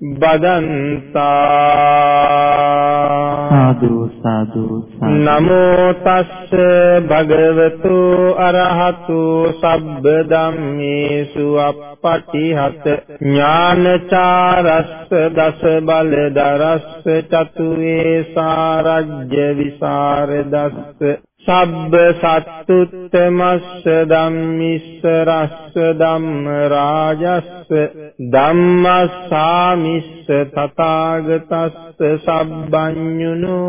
බදන්තා සාදු සාදු නමෝ තස්ස භගවතු අරහතු සබ්බ ධම්මේසු අප්පටිහත ඥානචාරස්ස දස බල දරස්ස චතු වේසාරජ්‍ය විසරදස්ස සබ්බ සත්තුත්තමස්ස ධම්මිස්ස රස්ස ධම්ම රාජස්ස ධම්මස්සාමිස්ස තථාගතස්ස සබ්බඤුනෝ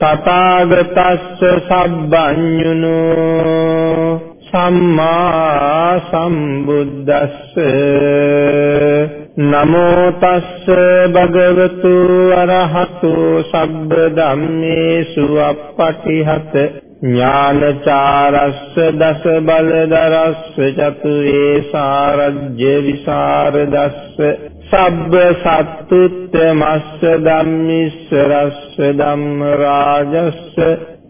තථාගතස්ස සබ්බඤුනෝ සම්මා සම්බුද්දස්ස නමෝ තස්ස භගවතු අරහතු සබ්බ ධම්මේසු අප්පටිහත ඥානචාරස්ස දස බලදරස්ස චතුවේ සාරජ්‍ය විසරදස්ස සබ්බ සත්තුත්තමස්ස ධම්මිස්ස රස්ස ධම්ම රාජස්ස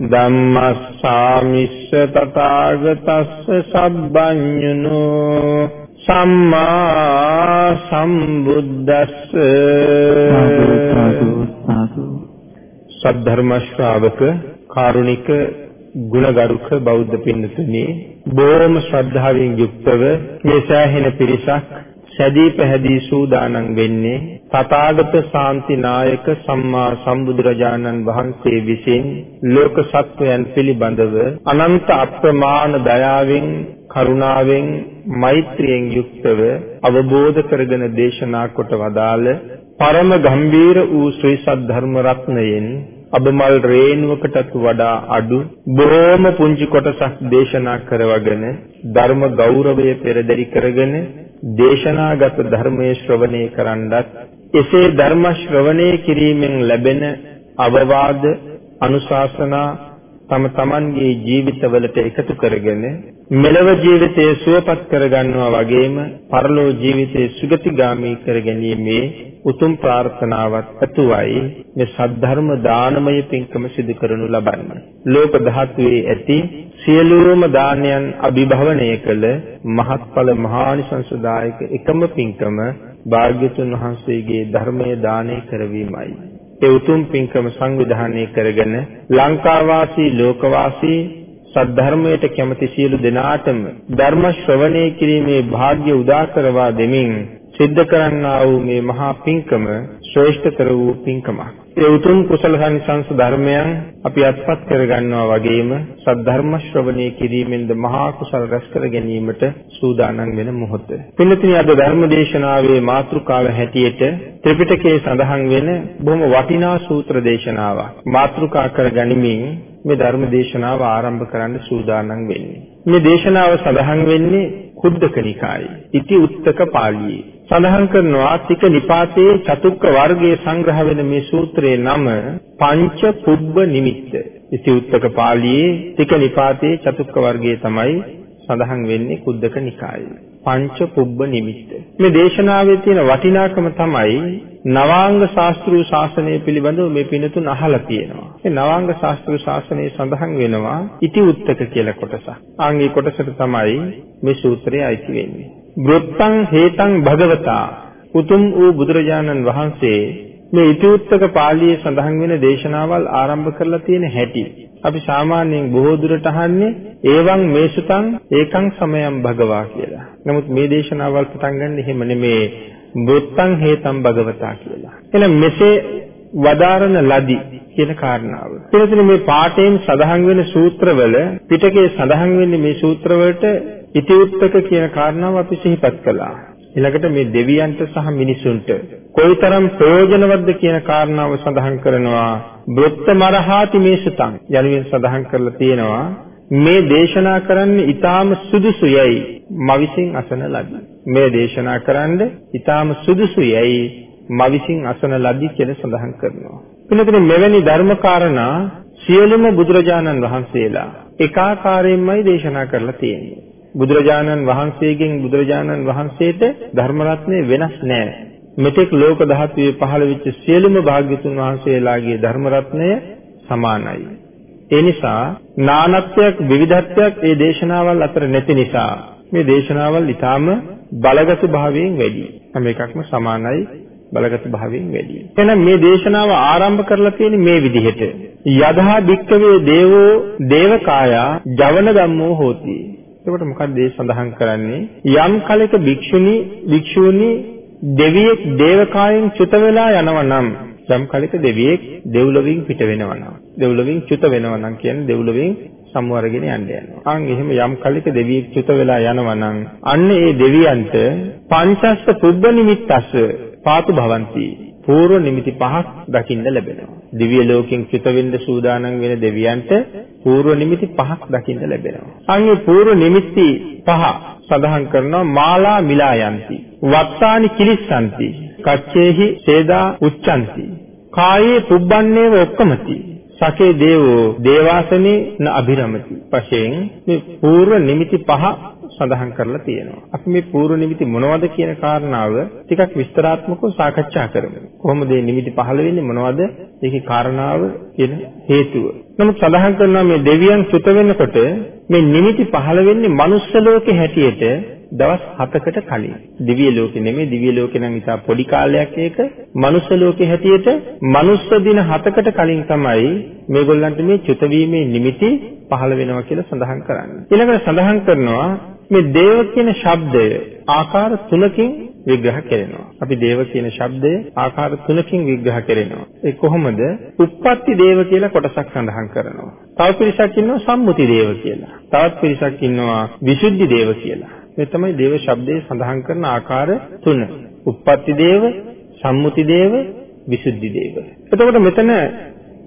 ධම්මස්සාමිස්ස තථාගතස්ස සබ්බඤුනෝ සම්මා සම්බුද්දස්ස සද්ධර්ම ශ්‍රාවක කාරුණික ගුණගරුක බෞද්ධ පින්නතුනි බොහොම ශ්‍රද්ධාවෙන් යුක්තව මේ සෑහෙන පිරිසක් සැදී පැහැදී සූදානම් වෙන්නේ තථාගත ශාන්තිනායක සම්මා සම්බුදුරජාණන් වහන්සේ විසින් ලෝක සත්වයන් පිළිබඳව අනන්ත අප්‍රමාණ දයාවෙන් කරුණාවෙන් මෛත්‍රියෙන් යුක්තව අවබෝධ කරගෙන දේශනා කොට වදාළ පරම ගම්බීර වූ ශ්‍රී සද්ධර්ම රත්නයෙන් අබමල් රේණුවකටත් වඩා අඩු බොහෝම පුංචි කොටසක් දේශනා කරවගෙන ධර්ම ගෞරවය පෙරදරි කරගෙන දේශනාගත ධර්මයේ ශ්‍රවණය කරන්නත් එසේ ධර්ම ශ්‍රවණය කිරීමෙන් ලැබෙන අවවාද අනුශාසනා තම තමන්ගේ ජීවිතවලට එකතු කරගෙන මෙලව ජීවිතයේ සුවපත් කරගන්නවා වගේම පරලෝ ජීවිතයේ සුගතිගාමී කරගැනීමේ උතුම් ප්‍රාර්ථනාවක් ඇතුවයි මේ සද්ධර්ම දානමය පින්කම සිදු කරනු ලබන්නේ. ලෝක ධාතුවේ ඇති සියලුම දානයන් අභිභවනය කළ මහත්ඵල මහානිසංසදායක එකම පින්කම භාග්‍යතුන් වහන්සේගේ ධර්මයේ දානය කරවීමයි. ඒ උතුම් පින්කම සංවිධානය කරගෙන ලංකාවාසී ලෝකවාසී සද්ධර්මයට කැමති සියලු දෙනාටම ධර්ම ශ්‍රවණය කිරීමේ වාග්ය උදා කරවා දෙමින් සිද්ධ කරන්නා වූ මේ මහා පින්කම ශ්‍රේෂ්ඨතර වූ පින්කමක්. ඒ උතුම් කුසල සංසංස ධර්මයන් අපි අත්පත් කරගන්නවා වගේම සද්ධර්ම ශ්‍රවණය කිරීමෙන්ද මහා කුසල රැස් කර ගැනීමට සූදානම් වෙන මොහොත. පින්නතිනි අද ධර්ම දේශනාවේ මාතෘකාව හැටියට ත්‍රිපිටකයේ සඳහන් වෙන බොහොම වටිනා සූත්‍ර දේශනාවක්. මාතෘකා කර ගනිමින් මේ ධර්ම දේශනාව ආරම්භ කරන්න සූදානම් වෙන්නේ. මේ දේශනාව සඳහන් වෙන්නේ කුද්දක නිකායේ. ඉති උත්තක පාළියේ. සඳහන් කරනවා තික නිපාතයේ චතුක්ක වර්ගයේ සංග්‍රහ වෙන මේ සූත්‍රයේ නම පංච පුබ්බ නිමිත්ත. ඉති උත්තක පාළියේ තික නිපාතයේ චතුක්ක වර්ගයේ තමයි සඳහන් වෙන්නේ කුද්දක නිකායේ. පංච පුබ්බ නිමිත්ත. මේ දේශනාවේ තියෙන වටිනාකම තමයි නවාංග ශාස්ත්‍රීය ශාසනය පිළිබඳව මේ පිනතුන් අහලා තියෙනවා. මේ නවාංග ශාස්ත්‍රීය ශාසනයේ සඳහන් වෙනවා ඉති උත්තක කියලා කොටසක්. ආන්ගේ කොටසට තමයි මේ සූත්‍රය අයිති වෙන්නේ. වෘත්තං හේතං භගවතා උතුම් වූ බුදුරජාණන් වහන්සේ මේ ඉතිඋත්තක පාළියේ සඳහන් වෙන දේශනාවල් ආරම්භ කරලා තියෙන හැටි අපි සාමාන්‍යයෙන් බොහෝ දුරට අහන්නේ ඒවං මේසුතං ඒකං සමයං භගවා කියලා. නමුත් මේ දේශනාවල් පටන් ගන්න එහෙම නෙමේ බුත්තං හේතං භගවතා කියලා. එහෙනම් මෙසේ වදාරන ලදි කියන කාරණාව. එතන මේ පාඨයෙන් සඳහන් වෙන සූත්‍රවල පිටකේ සඳහන් වෙන්නේ මේ සූත්‍රවලට ඉතිඋත්තක කියන කාරණාව අපි සිහිපත් කළා. ඊළඟට මේ දෙවියන්ට සහ මිනිසුන්ට කොයිතරම් ප්‍රයෝජනවත්ද කියන කාරණාව සඳහන් කරනවා. බ්‍රොත්තමරහාති මේසතං යනුවෙන් සඳහන් කරලා තියෙනවා. මේ දේශනා කරන්නේ ඊටාම සුදුසුයයි. මවිසින් අසන ලදී. මේ දේශනා කරන්නේ ඊටාම සුදුසුයයි. මවිසින් අසන ලදී කියලා සඳහන් කරනවා. එනතන මෙවැනි ධර්ම කාරණා සියලුම බුදුරජාණන් වහන්සේලා එකාකාරයෙන්මයි දේශනා කරලා තියෙන්නේ. බුදුරජාණන් වහන්සේගෙන් බුදුරජාණන් වහන්සේට ධර්ම රත්නේ වෙනස් නෑ. මෙතෙක් ලෝක ධාතුවේ පහළ වෙච්ච සියලුම භාග්‍යතුන් වහන්සේලාගේ ධර්ම රත්නය සමානයි. ඒ නිසා නානත්වයක් විවිධත්වයක් මේ දේශනාවල් අතර නැති නිසා මේ දේශනාවල් ඊටාම බලගත් භාවයෙන් වැඩි. හැම එකක්ම සමානයි බලගත් භාවයෙන් වැඩි. එහෙනම් මේ දේශනාව ආරම්භ කරලා තියෙන්නේ මේ විදිහට. යදා භික්කවේ දේවෝ දේවකායා ජවන ධම්මෝ හෝති. එතකොට මොකක්ද මේ සඳහන් කරන්නේ? යම් කලක භික්ෂුණී භික්ෂූනි දෙවියෙක් දේවකායෙන් චුත වෙලා යනවා නම් යම් කලක දෙවියෙක් දෙව්ලොවින් පිට වෙනවා නම් දෙව්ලොවින් චුත වෙනවා නම් කියන්නේ දෙව්ලොවින් සම්වරගෙන යන්න යනවා. අන් එහෙම යම් කලක දෙවියෙක් චුත වෙලා යනවා නම් අන්න ඒ දෙවියන්ට පංචස්ස පුබ්බ නිමිත්තස්ස පාතු භවಂತಿ. පූර්ව නිමිති පහක් දකින්න ලැබෙනවා. දිව්‍ය ලෝකෙන් චුත වෙන්න සූදානම් වෙන දෙවියන්ට పూర్ව නිමිති පහක් දකින්න ලැබෙනවා. අන්නේ పూర్ව නිමිති පහ සඳහන් කරනවා මාලා මිලා යන්ති. වත්තානි කිලිස්සන්ති. කච්චේහි සේදා උච්ඡන්ති. කායේ පුබ්බන්නේව ඔක්කමති. සකේ දේවෝ දේවාසනේ න අභිරමති. වශයෙන් මේ పూర్ව නිමිති පහ සඳහන් කරලා තියෙනවා. අපි මේ పూర్ව නිමිති මොනවද කියන කාරණාව ටිකක් විස්තරාත්මකව සාකච්ඡා කරමු. කොහොමද මේ නිමිති පහළ වෙන්නේ මොනවද? ඒකේ කාරණාව කියන හේතුව. නමුත් සඳහන් කරනවා මේ දෙවියන් සුත වෙනකොට මේ නිමිති පහළ වෙන්නේ මනුස්ස ලෝකේ හැටියට දවස් 7කට කලින්. දිව්‍ය ලෝකේ නෙමෙයි දිව්‍ය ලෝකේ නම් ඉතා පොඩි කාලයක් ඒක. මනුස්ස ලෝකේ හැටියට මනුස්ස දින 7කට කලින් තමයි මේගොල්ලන්ට මේ චුත වීමේ නිමිති පහළ වෙනවා කියලා සඳහන් කරන්නේ. ඊළඟට සඳහන් කරනවා මේ දේව කියන ශබ්දය ආකාර තුනකින් විග්‍රහ කරනවා. අපි දේව කියන ශබ්දය ආකාර තුනකින් විග්‍රහ කරනවා. ඒ කොහොමද? උප්පත්ති දේව කියලා කොටසක් සඳහන් කරනවා. තව පිරිසක් ඉන්නවා සම්මුති දේව කියලා. තවත් පිරිසක් ඉන්නවා විසුද්ධි දේව කියලා. මේ තමයි දේව ශබ්දයේ සඳහන් කරන ආකාර තුන. උප්පත්ති දේව, සම්මුති දේව, විසුද්ධි දේව. එතකොට මෙතන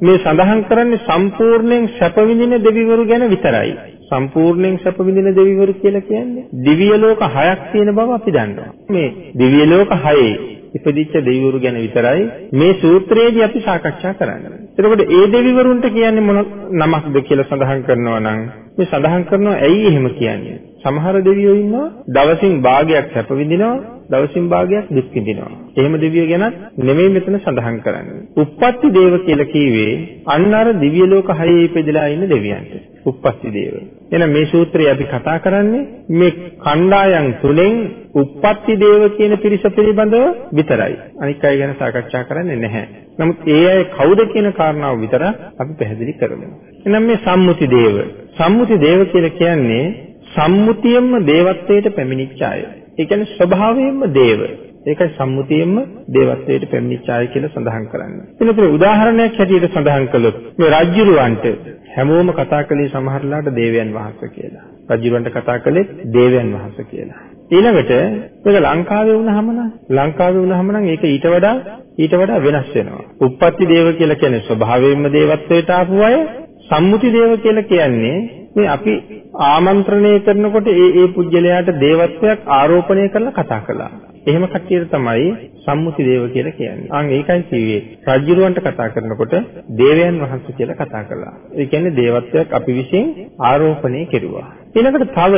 මේ සඳහන් කරන්නේ සම්පූර්ණයෙන් සැප විඳින දෙවිවරු ගැන විතරයි. සම්පූර්ණයෙන් සැප විඳින දෙවිවරු කියලා කියන්නේ දිව්‍ය ලෝක හයක් තියෙන බව අපි දන්නවා. මේ දිව්‍ය ලෝක හයේ ඉපදිච්ච දෙවිවරු ගැන විතරයි මේ සූත්‍රයේදී අපි සාකච්ඡා කරන්නේ. එතකොට ඒ දෙවිවරුන්ට කියන්නේ මොන නමක්ද කියලා සඳහන් කරනවා නම් මේ සඳහන් කරනවා ඇයි එහෙම කියන්නේ? සමහර දෙවියෝ ඉන්නවා දවසින් භාගයක් සැප විඳිනවා දවසින් භාගයක් දුක් විඳිනවා. එහෙම දෙවියෝ ගැනත් නෙමෙයි මෙතන සඳහන් කරන්නේ. උප්පත්ති දේව කියලා කිව්වේ අන්න අර දිව්‍ය ලෝක හයේ ඉපදලා ඉන්න දෙවියන්ට. උප්පත්ති දේව. එහෙනම් මේ සූත්‍රය අපි කතා කරන්නේ මේ කණ්ඩායම් තුනෙන් උප්පත්ති දේව කියන පිරිස පිළිබඳව විතරයි. අනික් අය ගැන සාකච්ඡා කරන්නේ නැහැ. නමුත් ඒ අය කවුද කියන කාරණාව විතර අපි පැහැදිලි කරමු. එහෙනම් මේ සම්මුති දේව. සම්මුති දේව කියලා කියන්නේ සම්මුතියෙන්ම දේවත්වයට පැමිණිච්ච අය. ඒ කියන්නේ ස්වභාවයෙන්ම දේව. ඒකයි සම්මුතියෙන්ම දේවත්වයට පැමිණිච්ච අය කියලා සඳහන් කරන්නේ. එනතර උදාහරණයක් හැටියට සඳහන් කළොත් මේ රජ්ජුරුවන්ට හැමෝම කතා කළේ සමහරලාට දේවයන් වහන්සේ කියලා. රජ්ජුරුවන්ට කතා කළේ දේවයන් වහන්සේ කියලා. ඊළඟට මේක ලංකාවේ වුණාම නම් ලංකාවේ වුණාම නම් ඒක ඊට වඩා ඊට වඩා වෙනස් වෙනවා. උප්පත්ති දේව කියලා කියන්නේ ස්වභාවයෙන්ම දේවත්වයට ආපු අය. සම්මුති දේව කියලා කියන්නේ මේ අපි ආමන්ත්‍රණය කරනකොට ඒ ඒ පුජ්‍යලයාට දේවත්වයක් ආරෝපණය කරලා කතා කළා. එහෙම කට්ටියට තමයි සම්මුති දේව කියලා කියන්නේ. අන් ඒකයි කිව්වේ. රජුරවන්ට කතා කරනකොට දේවයන් වහන්සේ කියලා කතා කළා. ඒ කියන්නේ දේවත්වයක් අපි විසින් ආරෝපණය කෙරුවා. ඊළඟට තව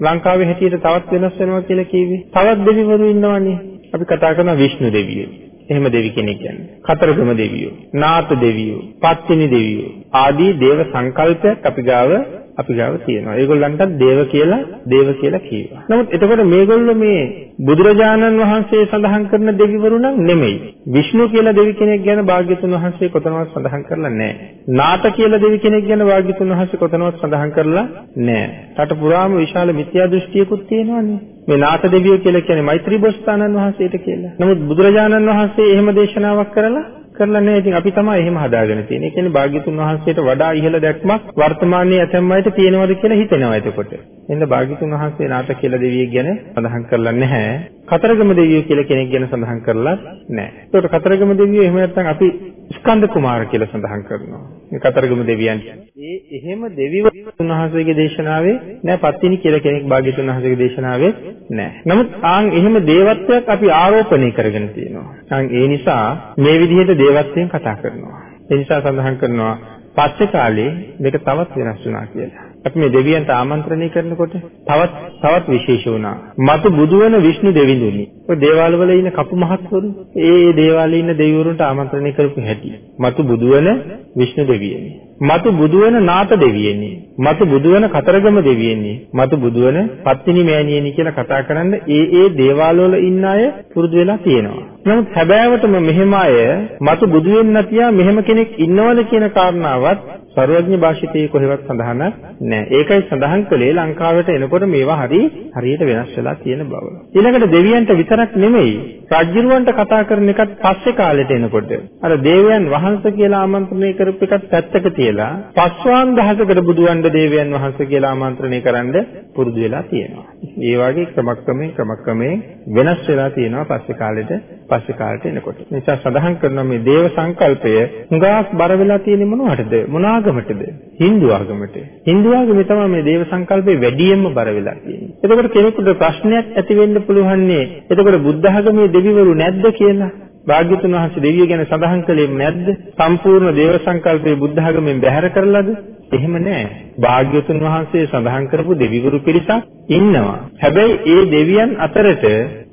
ලංකාවේ හැටියට තවත් වෙනස් වෙනවා කියලා කිව්වේ. තවත් දෙවිවරු ඉන්නවනේ. අපි කතා කරන විෂ්ණු දෙවියෝ. එහෙම දෙවි කෙනෙක් කියන්නේ. කතරගම දෙවියෝ, නාත දෙවියෝ, පත්තිනි දෙවියෝ ආදී දේව සංකල්පයක් අපි ගාව අපි ගාව තියෙනවා. ඒගොල්ලන්ටත් දේව කියලා දේව කියලා කියනවා. නමුත් එතකොට මේගොල්ලෝ මේ බුදුරජාණන් වහන්සේ සඳහන් කරන දෙවිවරු නම් නෙමෙයි. විෂ්ණු කියලා දෙවි කෙනෙක් ගැන භාග්‍යතුන් වහන්සේ කොතනවත් සඳහන් කරලා නැහැ. නාත කියලා දෙවි කෙනෙක් ගැන භාග්‍යතුන් වහන්සේ කොතනවත් සඳහන් කරලා නැහැ. රට පුරාම විශාල මිත්‍යා දෘෂ්ටියකුත් තියෙනවානේ. මේ නාත දෙවියෝ කියලා කියන්නේ මෛත්‍රී බෝසතාණන් වහන්සේට කියලා. නමුත් බුදුරජාණන් වහන්සේ එහෙම දේශනාවක් කරලා කරලා නැහැ. ඉතින් අපි තමයි එහෙම හදාගෙන තියෙන්නේ. ඒ කියන්නේ භාග්‍යතුන් වහන්සේට වඩා ඉහළ දැක්මක් වර්තමානයේ ඇතැම් අයට තියෙනවද කියලා හිතෙනවා එතකොට. එහෙනම් භාග්‍යතුන් වහන්සේ නාත කියලා දෙවියෙක් ගැන සඳහන් කරලා නැහැ. කතරගම දෙවියෝ කියලා කෙනෙක් ගැන සඳහන් කරලා නැහැ. ඒකට කතරගම දෙවියෝ එහෙම නැත්නම් අපි ස්කන්ධ කුමාර කියලා සඳහන් කරනවා. මේ කතරගම දෙවියන්. ඒ එහෙම දෙවිවරුන් වහන්සේගේ දේශනාවේ නෑ පත්තිනි කියලා කෙනෙක් භාග්‍යතුන් වහන්සේගේ දේශනාවේ නෑ. නමුත් ආන් එහෙම දේවත්වයක් අපි ආරෝපණය කරගෙන තියෙනවා. ආන් ඒ නිසා මේ විදිහට දේවත්වයෙන් කතා කරනවා. ඒ නිසා සඳහන් කරනවා පස්සේ කාලේ මේක තවත් වෙනස් වුණා කියලා. අපි මේ දෙවියන්ට ආමන්ත්‍රණය කරනකොට තවත් තවත් විශේෂ වුණා. මතු බුදු වෙන විෂ්ණු දෙවිඳුනි. ඔය දේවාල වල ඉන්න කපු මහත්වරු ඒ ඒ දේවාලේ ඉන්න දෙවිවරුන්ට ආමන්ත්‍රණය කරපු හැටි. මතු බුදු වෙන විෂ්ණු දෙවියනි. මතු බුදු වෙන නාත දෙවියනි. මතු බුදු වෙන කතරගම දෙවියනි. මතු බුදු වෙන පත්තිනි මෑණියනි කියලා කතා කරන්න ඒ ඒ දේවාල වල ඉන්න අය පුරුදු වෙලා තියෙනවා. නමුත් හැබෑවටම මෙහෙම අය මතු බුදු වෙන්න තියා මෙහෙම කෙනෙක් ඉන්නවද කියන කාරණාවත් සර්වඥ භාෂිතයේ කොහෙවත් සඳහන් නැහැ. ඒකයි සඳහන් කළේ ලංකාවට එනකොට මේවා හරි හරියට වෙනස් වෙලා තියෙන බව. ඊළඟට දෙවියන්ට විතරක් නෙමෙයි රජ්ජුරුවන්ට කතා කරන එකත් පස්සේ කාලෙට එනකොට අර දේවයන් වහන්සේ කියලා ආමන්ත්‍රණය කරපු එකත් පැත්තක තියලා පස්වාන් දහසකට බුදුවන්ට දේවයන් වහන්සේ කියලා ආමන්ත්‍රණය කරන්න පුරුදු වෙලා තියෙනවා. ඒ වගේ ක්‍රමක්‍රමයෙන් ක්‍රමක්‍රමයෙන් වෙනස් වෙලා තියෙනවා පස්සේ කාලෙට පස්සේ කාලෙට එනකොට. නිසා සඳහන් කරනවා මේ දේව සංකල්පය හුඟක් බර වෙලා තියෙන්නේ මොනවටද? මොන ආගමටද? Hindu ආගමට. Hindu ආගමේ තමයි මේ දේව සංකල්පේ වැඩියෙන්ම බර වෙලා තියෙන්නේ. එතකොට කෙනෙකුට ප්‍රශ්නයක් ඇති වෙන්න පුළුවන්නේ එතකොට බුද්ධ ආගමේ දෙවිවරු නැද්ද කියලා. භාග්‍යතුන් වහන්සේ දෙවියෝ ගැන සඳහන් කළේ නැද්ද? සම්පූර්ණ දේව සංකල්පේ බුද්ධ ආගමෙන් බැහැර කරලාද? එහෙම නෑ. භාග්‍යතුන් වහන්සේ සඳහන් කරපු දෙවිවරු පිරිසක් ඉන්නවා. හැබැයි ඒ දෙවියන් අතරට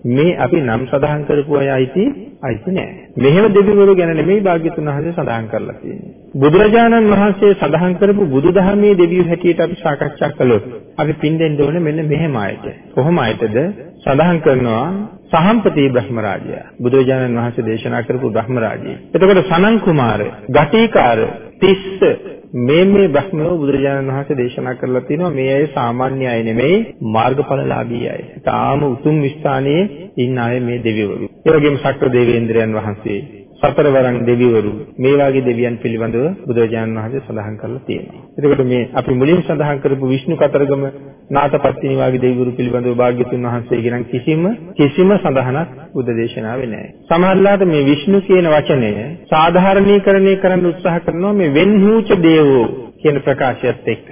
මේ අපි නම් සඳහන් කරපු අය අයිති අයිති නෑ. මෙහෙම දෙවිවරු ගැන නෙමෙයි භාග්‍යතුන් වහන්සේ සඳහන් කරලා තියෙන්නේ. බුදුරජාණන් වහන්සේ සඳහන් කරපු බුදුදහමේ දෙවියෝ හැටියට අපි සාකච්ඡා කළොත් අපි පින්දෙන්න ඕනේ මෙන්න මෙහෙම අයට. කොහොම අයටද? සඳහන් කරනවා සහම්පති බ්‍රහ්මරාජයා. බුදුරජාණන් වහන්සේ දේශනා කරපු බ්‍රහ්මරාජය. එතකොට සනන් කුමාර, ගටිකාර, තිස්ස මේ මේ බ්‍රහ්මයෝ බුදුරජාණන් වහන්සේ දේශනා කරලා තියෙනවා මේ අය සාමාන්‍ය අය නෙමෙයි මාර්ගඵලලාභී අය. තාම උතුම් ස්ථානයේ ඉන්න අය මේ දෙවිවරු. ඒ වගේම සක්‍ර දේවේන්ද්‍රයන් වහන්සේ සතරවරන් දෙවිවරු මේ වාගේ දෙවියන් පිළිබඳව බුදුරජාණන් වහන්සේ සඳහන් කරලා තියෙනවා. එතකොට මේ අපි මුලින් සඳහන් කරපු විෂ්ණු කතරගම නාථපත්තිනි වාගේ දෙවිවරු පිළිබඳව භාග්‍යතුන් වහන්සේගේ නම් කිසිම කිසිම සඳහනක් බුද්ධ දේශනාවේ නැහැ. සමහරట్లాට මේ විෂ්ණු කියන වචනය සාධාරණීකරණය කරන්න උත්සාහ කරනවා මේ වෙන්හූච දේවෝ කියන ප්‍රකාශයත් එක්ක.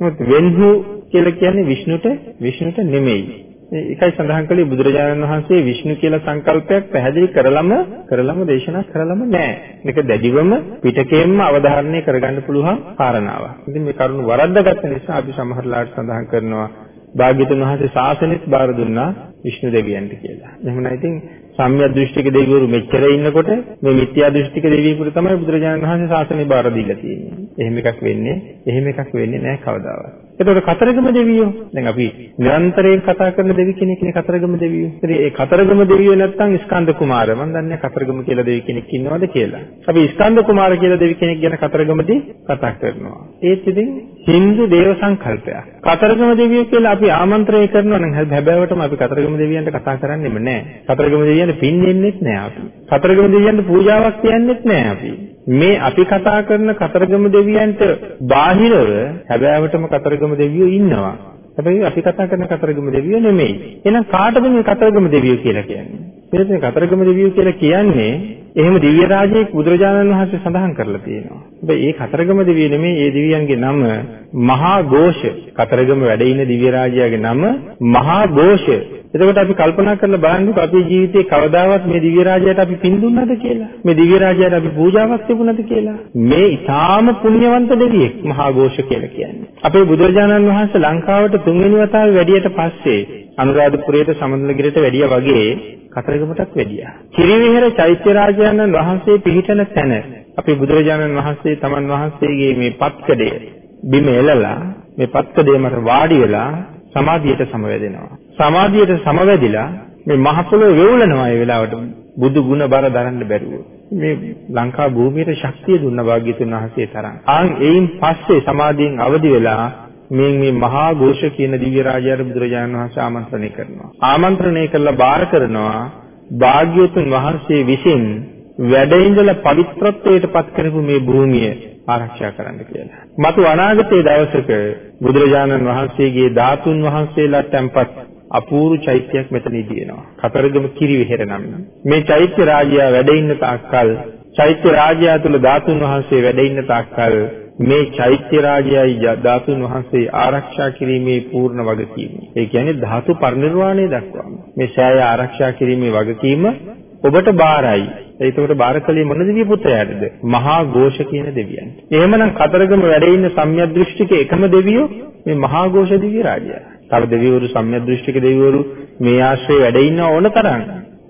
මොකද වෙන්හූ කියලා කියන්නේ විෂ්ණුට විෂ්ණුට නෙමෙයි. ඒකයි සඳහන් කළේ බුදුරජාණන් වහන්සේ විෂ්ණු කියලා සංකල්පයක් පැහැදිලි කරලම කරලම දේශනා කරලම නැහැ. මේක දැඩිවම පිටකයෙන්ම අවධාරණය කරගන්න පුළුවන් කාරණාවක්. ඉතින් මේ කරුණ වරද්දාගත්ත නිසා අපි සමහරලාට සඳහන් කරනවා භාග්‍යතුන් වහන්සේ ශාසනෙත් බාර දුන්නා විෂ්ණු දෙවියන්ට කියලා. එහෙනම් ඉතින් සම්‍යක් දෘෂ්ටික දෙවිවරු මෙච්චර ඉන්නකොට මේ මිත්‍යා දෘෂ්ටික දෙවියෙකුට තමයි බුදුරජාණන් වහන්සේ ශාසනය බාර දීලා තියෙන්නේ. එහෙම එකක් වෙන්නේ එහෙම එකක් වෙන්නේ නැහැ කවදාවත්. එතකොට කතරගම දෙවියෝ දැන් අපි නිරන්තරයෙන් කතා කරන දෙවි කෙනෙක් නේ කතරගම දෙවියෝ. ඉතින් ඒ කතරගම දෙවියෝ නැත්තම් ස්කන්ධ කුමාර මම දන්නේ කතරගම කියලා දෙවි කෙනෙක් ඉන්නවද කියලා. අපි ස්කන්ධ කුමාර කියලා දෙවි කෙනෙක් ගැන කතරගමදී කතා කරනවා. ඒත් ඉතින් Hindu දේව සංකල්පයක්. කතරගම දෙවියෝ කියලා අපි ආමන්ත්‍රණය කරනවා නම් හැබැයිවටම අපි කතරගම දෙවියන්ට කතා කරන්නෙම නැහැ. කතරගම දෙවියන්ට පින් දෙන්නෙත් නැහැ අපි. කතරගම දෙවියන්ට පූජාවක් කියන්නෙත් නැහැ අපි. මේ අපි කතා කරන කතරගම දෙවියන්ට බාහිරව හැබෑවටම කතරගම දෙවියෝ ඉන්නවා. හැබැයි අපි කතා කරන කතරගම දෙවියෝ නෙමෙයි. එහෙනම් කාටද මේ කතරගම දෙවියෝ කියලා කියන්නේ? මේ කතරගම දෙවියෝ කියලා කියන්නේ එහෙම දිව්‍ය රාජයෙක් බුදුරජාණන් වහන්සේ සඳහන් කරලා තියෙනවා. හැබැයි ඒ කතරගම දෙවිය නෙමෙයි ඒ දෙවියන්ගේ නම මහා ഘോഷ. කතරගම වැඩ ඉන්න දිව්‍ය රාජයාගේ නම මහා ഘോഷ. එතකොට අපි කල්පනා කරලා බලන්නකෝ අපේ ජීවිතේ කවදාවත් මේ දිව්‍ය රාජයාට අපි පින් දුන්නද කියලා. මේ දිව්‍ය රාජයාට අපි පූජාවක් තිබුණද කියලා. මේ ඊටාම පුණ්‍යවන්ත දෙවියෙක් මහා ഘോഷ කියලා කියන්නේ. අපේ බුදුරජාණන් වහන්සේ ලංකාවට තුන්වෙනි වතාවේ වැඩියට පස්සේ අනුරාධපුරයට සමනලගිරට වැඩියා වගේ කතරගමටත් වැඩියා. කිරිවිහෙර චෛත්‍ය රාජානන් වහන්සේ පිහිටන තැන අපේ බුදුරජාණන් වහන්සේ තමන් වහන්සේගේ මේ පත්කඩය බිම එලලා මේ පත්කඩේ මත වාඩි වෙලා සමාධියට සමවැදෙනවා. සමාධියට සමවැදිලා මේ මහ පොළොව වෙවුලනවා ඒ වෙලාවට බුදු ගුණ බර දරන්න බැරුව. මේ ලංකා භූමියට ශක්තිය දුන්න භාග්‍යතුන් වහන්සේ තරම්. ආන් එයින් පස්සේ සමාධියෙන් අවදි වෙලා මේ මේ මහා ഘോഷ කියන දිව්‍ය රාජයාට බුදුරජාණන් වහන්සේ ආමන්ත්‍රණය කරනවා. ආමන්ත්‍රණය කළා බාර කරනවා භාග්‍යවතුන් වහන්සේ විසින් වැඩ ඉඳලා පවිත්‍රත්වයට පත් කරපු මේ භූමිය ආරක්ෂා කරන්න කියලා. මතු අනාගතයේ දවසක බුදුරජාණන් වහන්සේගේ ධාතුන් වහන්සේලා තැන්පත් අපූර්ව චෛත්‍යයක් මෙතනදී තියෙනවා. කතරගම කිරිවෙහෙර නම්. මේ චෛත්‍ය රාජයා වැඩ ඉන්න තාක්කල් චෛත්‍ය රාජයා තුල ධාතුන් වහන්සේ වැඩ ඉන්න තාක්කල් මේ චෛත්‍ය රාජයයි ධාතුන් වහන්සේ ආරක්ෂා කිරීමේ පූර්ණ වගකීම. ඒ කියන්නේ ධාතු පරිනිර්වාණය දක්වාම මේ ශාය ආරක්ෂා කිරීමේ වගකීම ඔබට බාරයි. ඒකට බාරකලේ මොන දිව්‍ය පුත්‍රයාටද? මහා ഘോഷ කියන දෙවියන්ට. එහෙමනම් කතරගම වැඩ ඉන්න සම්‍යද්දෘෂ්ටික එකම දෙවියෝ මේ මහා ഘോഷ දිව්‍ය රාජයා. තව දෙවිවරු සම්‍යද්දෘෂ්ටික දෙවිවරු මේ ආශ්‍රේ වැඩ ඉන්න ඕන තරම්.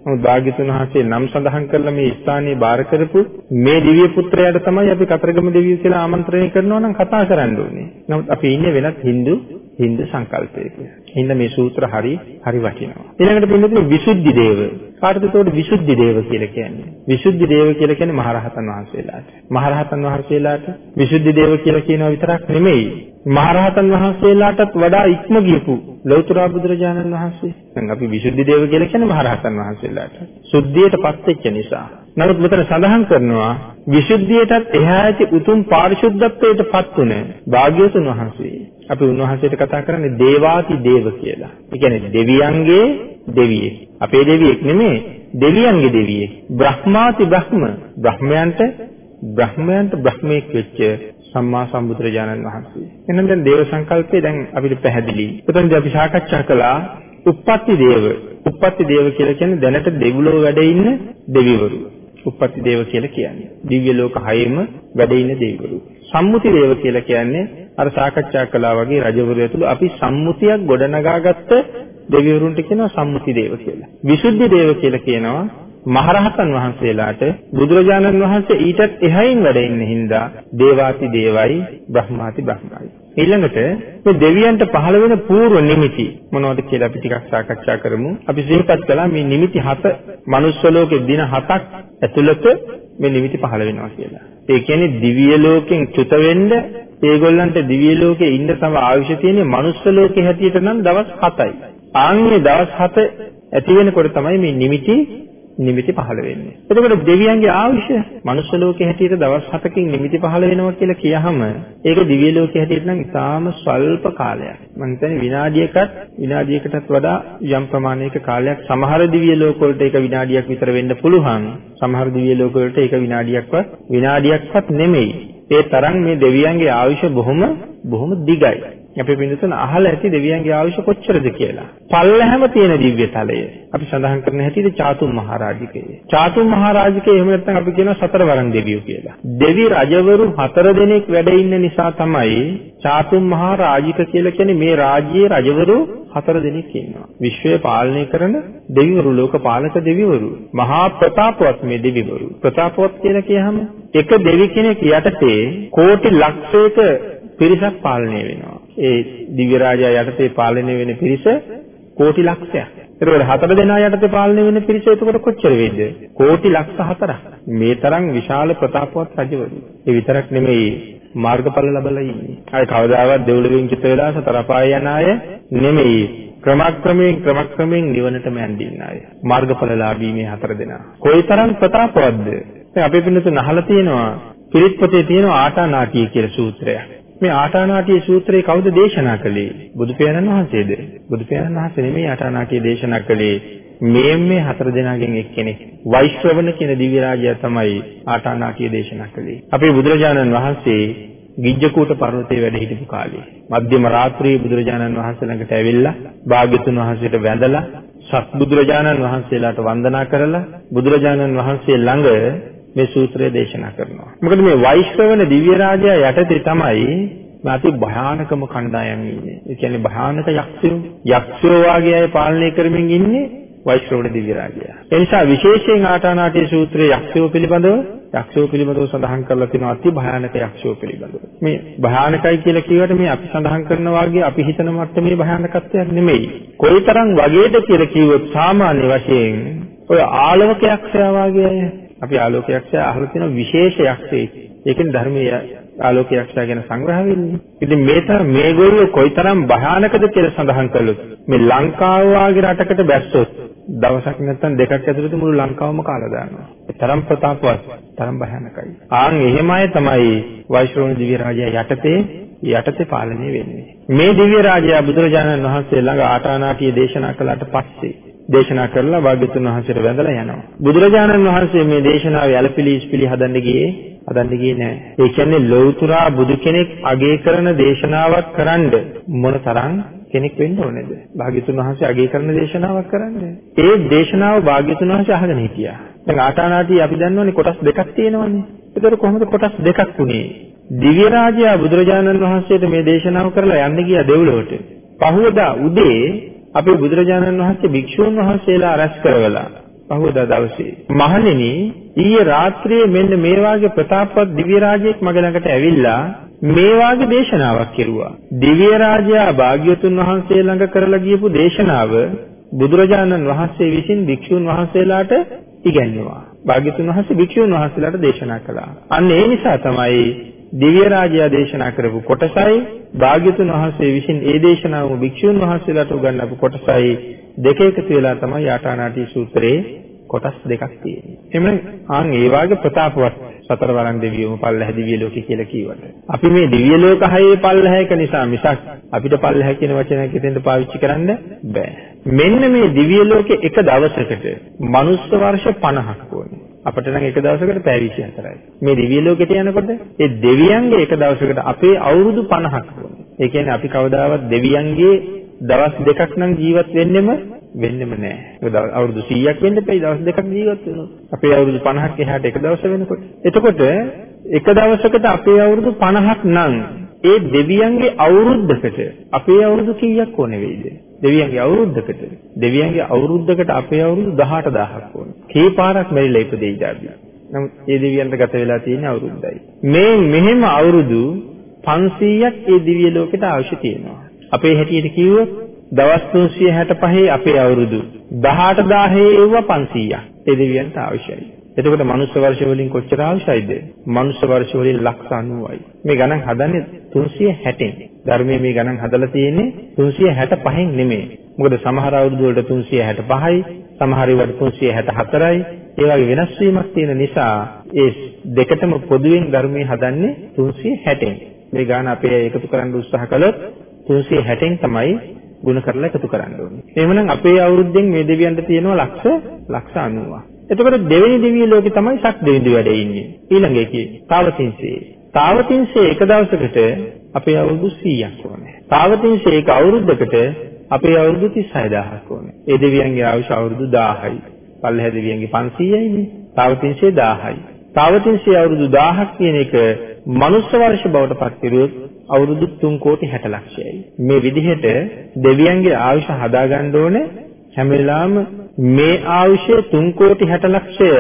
නමුත් භාග්‍යතුන් වහන්සේ නම් සඳහන් කරලා මේ ස්ථානයේ බාර කරපු මේ දිව්‍ය පුත්‍රයාට තමයි අපි කතරගම දෙවියෝ කියලා ආමන්ත්‍රණය කරනවා නම් කතා කරන්න ඕනේ. නමුත් අපි ඉන්නේ වෙනත් Hindu Hindu සංකල්පයක. හින්දා මේ සූත්‍ර හරි හරි වටිනවා. ඊළඟට පින්නතුනේ විසුද්ධි දේව. කාටද ඒතකොට විසුද්ධි දේව කියලා කියන්නේ? විසුද්ධි දේව කියලා කියන්නේ මහරහතන් වහන්සේලාට. මහරහතන් වහන්සේලාට විසුද්ධි දේව කියලා කියනවා විතරක් නෙමෙයි. මහරහතන් වහන්සේලාටත් වඩා ඉක්ම ගියපු ලෞතර බුදුරජාණන් වහන්සේ. දැන් අපි විසුද්ධි දේව කියලා කියන්නේ මහරහතන් වහන්සේලාට. සුද්ධියටපත් වෙච්ච නිසා. නමුත් මෙතන සඳහන් කරනවා විසුද්ධියටත් එහා ඇති උතුම් පාරිශුද්ධත්වයටපත් උන භාග්‍යවතුන් වහන්සේ. අපි උන්වහන්සේට කතා කරන්නේ දේවාති දේව කියලා. ඒ කියන්නේ දෙවියන්ගේ දෙවියෙක්. අපේ දෙවියෙක් නෙමෙයි දෙවියන්ගේ දෙවියෙක්. බ්‍රහ්මාති බ්‍රහ්ම. බ්‍රහ්මයන්ට බ්‍රහ්මයන්ට බ්‍රහ්මෙක් වෙච්ච සම්මා සම්බුදුරජාණන් වහන්සේ. එහෙනම් දැන් දේව සංකල්පය දැන් අපිට පැහැදිලි. එතනදී අපි සාකච්ඡා කළා උප්පත්ති දේව. උප්පත්ති දේව කියලා කියන්නේ දැනට දෙව්ලොව වැඩ ඉන්න දෙවිවරු. උප්පත්ති දේව කියලා කියන්නේ. දිව්‍ය ලෝක හයෙම වැඩ ඉන්න දෙවිවරු. සම්මුති දේව කියලා කියන්නේ අර සාකච්ඡා කළා වගේ රජවරු ඇතුළු අපි සම්මුතියක් ගොඩනගාගත්ත දෙවිවරුන්ට කියනවා සම්මුති දේව කියලා. විසුද්ධි දේව කියලා කියනවා මහරහතන් වහන්සේලාට බුදුරජාණන් වහන්සේ ඊටත් එහයින් වැඩ ඉන්න හින්දා දේවාති දේවයි බ්‍රහ්මාති බ්‍රහ්මයි. ඊළඟට මේ දෙවියන්ට පහළ වෙන పూర్ව නිමිති මොනවද කියලා අපි ටිකක් සාකච්ඡා කරමු. අපි සිහිපත් කළා මේ නිමිති හත මනුස්ස ලෝකේ දින හතක් ඇතුළත මේ නිමිති පහළ වෙනවා කියලා. ඒ කියන්නේ දිව්‍ය ලෝකෙන් චුත වෙන්න ඒගොල්ලන්ට දිව්‍ය ලෝකේ ඉන්න තම ආයුෂ තියෙන්නේ මනුස්ස ලෝකේ හැටියට නම් දවස් 7යි. ආන්නේ දවස් 7 ඇති වෙනකොට තමයි මේ නිමිති නිමිති පහළ වෙන්නේ. එතකොට දෙවියන්ගේ ආයුෂ මනුෂ්‍ය ලෝකයේ හැටියට දවස් 7කින් නිමිති පහළ වෙනවා කියලා කියහම ඒක දිව්‍ය ලෝකයේ හැටියට නම් ඉතාම ස්වල්ප කාලයක්. මම හිතන්නේ විනාඩියකට විනාඩියකටත් වඩා යම් ප්‍රමාණයක කාලයක් සමහර දිව්‍ය ලෝකවලට ඒක විනාඩියක් විතර වෙන්න පුළුවන්. සමහර දිව්‍ය ලෝකවලට ඒක විනාඩියක්වත් විනාඩියක්වත් නෙමෙයි. ඒ තරම් මේ දෙවියන්ගේ ආයුෂ බොහොම බොහොම දිගයි. අපි පිළිතුන අහලා ඇති දෙවියන්ගේ ආයුෂ කොච්චරද කියලා. පල්ලහැම තියෙන දිව්‍ය තලය. අපි සඳහන් කරන හැටියට චාතුම් මහරජිකය. චාතුම් මහරජිකය එහෙම නැත්නම් අපි කියනවා සතරවරන් දෙවියෝ කියලා. දෙවි රජවරු හතර දෙනෙක් වැඩ ඉන්න නිසා තමයි චාතුම් මහරජික කියලා කියන්නේ මේ රාජ්‍යයේ රජවරු හතර දෙනෙක් ඉන්නවා. විශ්වය පාලනය කරන දෙවිවරු ලෝක පාලක දෙවිවරු. මහා ප්‍රතාපවත් මේ දෙවිවරු. ප්‍රතාපවත් කියලා කියහම එක දෙවි කෙනෙක් යටතේ කෝටි ලක්ෂයක පිරිසක් පාලනය වෙනවා. ඒ දිව්‍ය රාජයා යටතේ පාලනය වෙන පිරිස කෝටි ලක්ෂයක්. ඒකවල හතර දෙනා යටතේ පාලනය වෙන පිරිස එතකොට කොච්චර වෙයිද? කෝටි ලක්ෂ හතරක්. මේ තරම් විශාල ප්‍රතාපවත් රජවරු. ඒ විතරක් නෙමෙයි මාර්ගඵල ලැබලා ඉන්නේ. අය කවදාවත් දෙව්ලොවෙන් චිත වෙලා සතර පාය යන අය නෙමෙයි. ක්‍රමක්‍රමයෙන් ක්‍රමක්‍රමයෙන් නිවනටම යන්න අය. මාර්ගඵලලාභී මේ හතර දෙනා. කොයිතරම් ප්‍රතාපවත්ද? දැන් අපේ පින්නතුන් අහලා තියෙනවා පිරිත් පොතේ තියෙන ආටානාටිය කියලා සූත්‍රයක්. මේ ආටානාටිය සූත්‍රය කවුද දේශනා කළේ? බුදු පියාණන් වහන්සේද? බුදු පියාණන් වහන්සේ නෙමෙයි ආටානාටිය දේශනා කළේ. මේ මේ හතර දෙනාගෙන් එක්කෙනෙක්. වෛශ්‍රවණ කියන දිව්‍ය රාජයා තමයි ආටානාටිය දේශනා කළේ. අපේ බුදුරජාණන් වහන්සේ ගිජ්ජකූට පර්වතයේ වැඩ හිටපු කාලේ මධ්‍යම රාත්‍රියේ බුදුරජාණන් වහන්සේ ළඟට ඇවිල්ලා භාග්‍යතුන් වහන්සේට වැඳලා සත්බුදුරජාණන් වහන්සේලාට වන්දනා කරලා බුදුරජාණන් වහන්සේ ළඟ මේ සූත්‍රය දේශනා කරනවා. මොකද මේ වෛශ්‍රවණ දිව්‍ය රාජයා යටතේ තමයි මේ අති භයානකම කණ්ඩායම ඉන්නේ. ඒ කියන්නේ භයානක යක්ෂයෝ යක්ෂයෝ වාගේ අය පාලනය කරමින් ඉන්නේ වෛශ්‍රවණ දිව්‍ය රාජයා. ඒ නිසා විශේෂයෙන් ආටානාටි සූත්‍රයේ යක්ෂයෝ පිළිබඳව යක්ෂයෝ පිළිබඳව සඳහන් කරලා තියෙනවා අති භයානක යක්ෂයෝ පිළිබඳව. මේ භයානකයි කියලා කියවට මේ අපි සඳහන් කරන වාගේ අපි හිතන මට්ටමේ භයානකත්වයක් නෙමෙයි. කොයිතරම් වගේද කියලා කිව්වොත් සාමාන්‍ය වශයෙන් ඔය ආලෝක යක්ෂයා වාගේ අය අපි ආලෝක යක්ෂයා අහලා තියෙන විශේෂ යක්ෂයෙක්. ඒකෙන් ධර්මයේ ආලෝක යක්ෂයා ගැන සංග්‍රහ වෙන්නේ. ඉතින් මේ තරම් මේගොල්ලෝ කොයිතරම් භයානකද කියලා සඳහන් කළොත් මේ ලංකාව වාගේ රටකට බැස්සොත් දවසක් නැත්නම් දෙකක් ඇතුළත මුළු ලංකාවම කාලා දානවා. ඒ තරම් ප්‍රතාපවත්, තරම් භයානකයි. ආන් එහෙමයි තමයි වෛශ්‍රවණ දිව්‍ය රාජයා යටතේ යටතේ පාලනය වෙන්නේ. මේ දිව්‍ය රාජයා බුදුරජාණන් වහන්සේ ළඟ ආටානාටිය දේශනා කළාට පස්සේ දේශනා කරලා භාග්‍යතුන් වහන්සේට වැඳලා යනවා. බුදුරජාණන් වහන්සේ මේ දේශනාවේ යලපිලි ඉස්පිලි හදන්න ගියේ හදන්න ගියේ නෑ. ඒ කියන්නේ ලෞතුරා බුදු කෙනෙක් අගය කරන දේශනාවක් කරන්න මොන තරම් කෙනෙක් වෙන්න ඕනේද? භාග්‍යතුන් වහන්සේ අගය කරන දේශනාවක් කරන්න. ඒ දේශනාව භාග්‍යතුන් වහන්සේ අහගෙන හිටියා. දැන් ආටානාටි අපි දන්නවනේ කොටස් දෙකක් තියෙනවනේ. ඒතර කොහොමද කොටස් දෙකක් වුනේ? දිව්‍ය රාජයා බුදුරජාණන් වහන්සේට මේ දේශනාව කරලා යන්න ගියා දෙව්ලොවට. පහවදා උදේ අපේ බුදුරජාණන් වහන්සේ භික්ෂුන් වහන්සේලා රැස් කරවලා පහවදා දවසේ මහණෙනි ඊයේ රාත්‍රියේ මෙන්න මේ වාගේ ප්‍රතාපවත් දිව්‍ය රාජයෙක් මගේ ළඟට ඇවිල්ලා මේ වාගේ දේශනාවක් කෙරුවා. දිව්‍ය රාජයා භාග්‍යතුන් වහන්සේ ළඟ කරලා ගියපු දේශනාව බුදුරජාණන් වහන්සේ විසින් භික්ෂුන් වහන්සේලාට ඉගැන්වුවා. භාග්‍යතුන් වහන්සේ භික්ෂුන් වහන්සේලාට දේශනා කළා. අන්න ඒ නිසා තමයි දිව්‍ය රාජයා දේශනා කරපු කොටසයි භාග්‍යතුන් වහන්සේ විසින් ඒ දේශනාවම භික්ෂුන් වහන්සේලාට උගන්වපු කොටසයි දෙක එකතු වෙලා තමයි ආටානාටි සූත්‍රයේ කොටස් දෙකක් තියෙන්නේ. එමෙන්න ආන් ඒ වාගේ ප්‍රතාපවත් සතරවරන් දෙවියෝම පල්ලහැ දිව්‍ය ලෝකේ කියලා කිව්වට. අපි මේ දිව්‍ය ලෝක හයේ පල්ලහැක නිසා මිසක් අපිට පල්ලහැ කියන වචනයක් හිතෙන්ද පාවිච්චි කරන්න බෑ. මෙන්න මේ දිව්‍ය ලෝකේ එක දවසකට මනුස්ස වර්ෂ 50ක් ඕනේ. අපිට නම් එක දවසකට පැය 24යි. මේ දිව්‍ය ලෝකෙට යනකොට ඒ දෙවියන්ගේ එක දවසකට අපේ අවුරුදු 50ක් වුණා. ඒ කියන්නේ අපි කවදාවත් දෙවියන්ගේ දවස් දෙකක් නම් ජීවත් වෙන්නෙම වෙන්නෙම නෑ. මොකද අවුරුදු 100ක් වෙන්න එපයි දවස් දෙකක් ජීවත් වෙනවා. අපේ අවුරුදු 50ක් එහාට එක දවස වෙනකොට. එතකොට එක දවසකට අපේ අවුරුදු 50ක් නම් ඒ දෙවියන්ගේ අවුරුද්දකට අපේ අවුරුදු කීයක් ඕනේ වෙයිද? දෙවියන්ගේ අවුරුද්දකට දෙවියන්ගේ අවුරුද්දකට අපේ අවුරුදු 18000ක් ඕනේ. කී පාරක් මෙරිලා ඉපදෙයිද අපි? නමුත් ඒ දෙවියන්ට ගත වෙලා තියෙන අවුරුද්දයි. මේ මෙහෙම අවුරුදු 500ක් ඒ දිව්‍ය ලෝකෙට අවශ්‍ය තියෙනවා. අපේ හැටියට කිව්වොත් දවස් 365 අපේ අවුරුදු 18000 ඒවා 500ක්. ඒ දෙවියන්ට අවශ්‍යයි. එතකොට මනුස්ස වර්ෂ වලින් කොච්චර අවශ්‍යයිද? මනුස්ස වර්ෂ වලින් ලක්ෂ 90යි. මේ ගණන් හදන්නේ 360න්. ධර්මයේ මේ ගණන් හදලා තියෙන්නේ 365න් නෙමෙයි. මොකද සමහර අවුරුදු වලට 365යි, සමහර ඒවාට 364යි. ඒ වගේ වෙනස් වීමක් තියෙන නිසා ඒ දෙකටම පොදුවෙන් ධර්මයේ හදන්නේ 360න්. මේ ගාන අපේ එකතු කරන්න උත්සාහ කළොත් 360න් තමයි ගුණ කරලා එකතු කරන්න ඕනේ. එහෙමනම් අපේ අවුරුද්දෙන් මේ දෙවියන්ට තියෙනවා ලක්ෂ ලක්ෂ 90ක්. එතකොට දෙවෙනි දිව්‍ය ලෝකේ තමයි ශක් දෙවිඳු වැඩ ඉන්නේ. ඊළඟ එකේ තාවතින්සේ. තාවතින්සේ එක දවසකට අපේ අවුරුදු 100ක් ඕනේ. තාවතින්සේ එක අවුරුද්දකට අපේ අවුරුදු 36000ක් ඕනේ. ඒ දෙවියන්ගේ ආයුෂ අවුරුදු 1000යි. පල්ලෙහැ දෙවියන්ගේ 500යිනේ. තාවතින්සේ 1000යි. තාවතින්සේ අවුරුදු 1000ක් කියන එක මනුස්ස වර්ෂ බවට පත් කරුවොත් අවුරුදු 3 කෝටි 60 ලක්ෂයයි. මේ විදිහට දෙවියන්ගේ ආයුෂ හදාගන්න ඕනේ හැම වෙලාවෙම මේ ආයුෂය 3 කෝටි 60 ලක්ෂය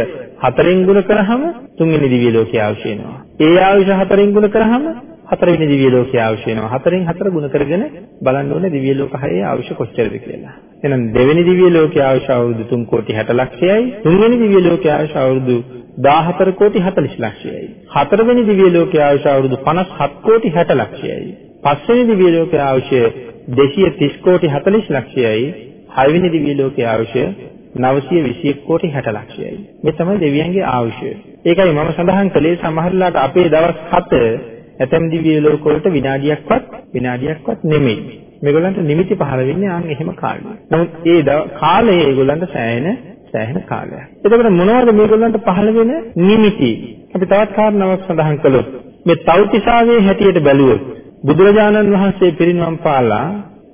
හතරෙන් ගුණ කරාම තුන්වෙනි දිව්‍ය ලෝකයේ ආයුෂ එනවා. ඒ ආයුෂ හතරෙන් ගුණ කරාම හතරවෙනි දිව්‍ය ලෝකයේ ආයුෂ එනවා. හතරෙන් හතර ගුණ කරගෙන බලන්න ඕනේ දිව්‍ය ලෝක හයේ ආයුෂ කොච්චරද කියලා. එහෙනම් දෙවෙනි දිව්‍ය ලෝකයේ ආයුෂ අවුරුදු 3 කෝටි 60 ලක්ෂයයි. තුන්වෙනි දිව්‍ය ලෝකයේ ආයුෂ අවුරුදු 14 කෝටි 40 ලක්ෂයයි. හතරවෙනි දිව්‍ය ලෝකයේ ආයුෂ අවුරුදු 57 කෝටි 60 ලක්ෂයයි. පස්වෙනි දිව්‍ය ලෝකයේ ආයුෂ 230 කෝටි 40 ලක්ෂයයි. හයවෙනි දිව්‍ය ලෝකයේ ආයුෂ 921 කෝටි 60 ලක්ෂයයි. මේ තමයි දෙවියන්ගේ ආයුෂය. ඒකයි මම සඳහන් කළේ සමහරලාට අපේ දවස් 7 ඇතැම් දිව්‍ය ලෝක වලට විනාඩියක්වත් විනාඩියක්වත් නෙමෙයි. මේගොල්ලන්ට නිමිති පහළ වෙන්නේ ආන් එහෙම කාලෙ. නමුත් ඒ කාලය ඒගොල්ලන්ට සෑහෙන සෑහෙන කාලයක්. එතකොට මොනවද මේගොල්ලන්ට පහළ වෙන නිමිති? අපි තවත් කාරණාවක් සඳහන් කළොත් මේ තෞතිසාවේ හැටියට බැලුවොත් බුදුරජාණන් වහන්සේ පිරිනිවන් පාලා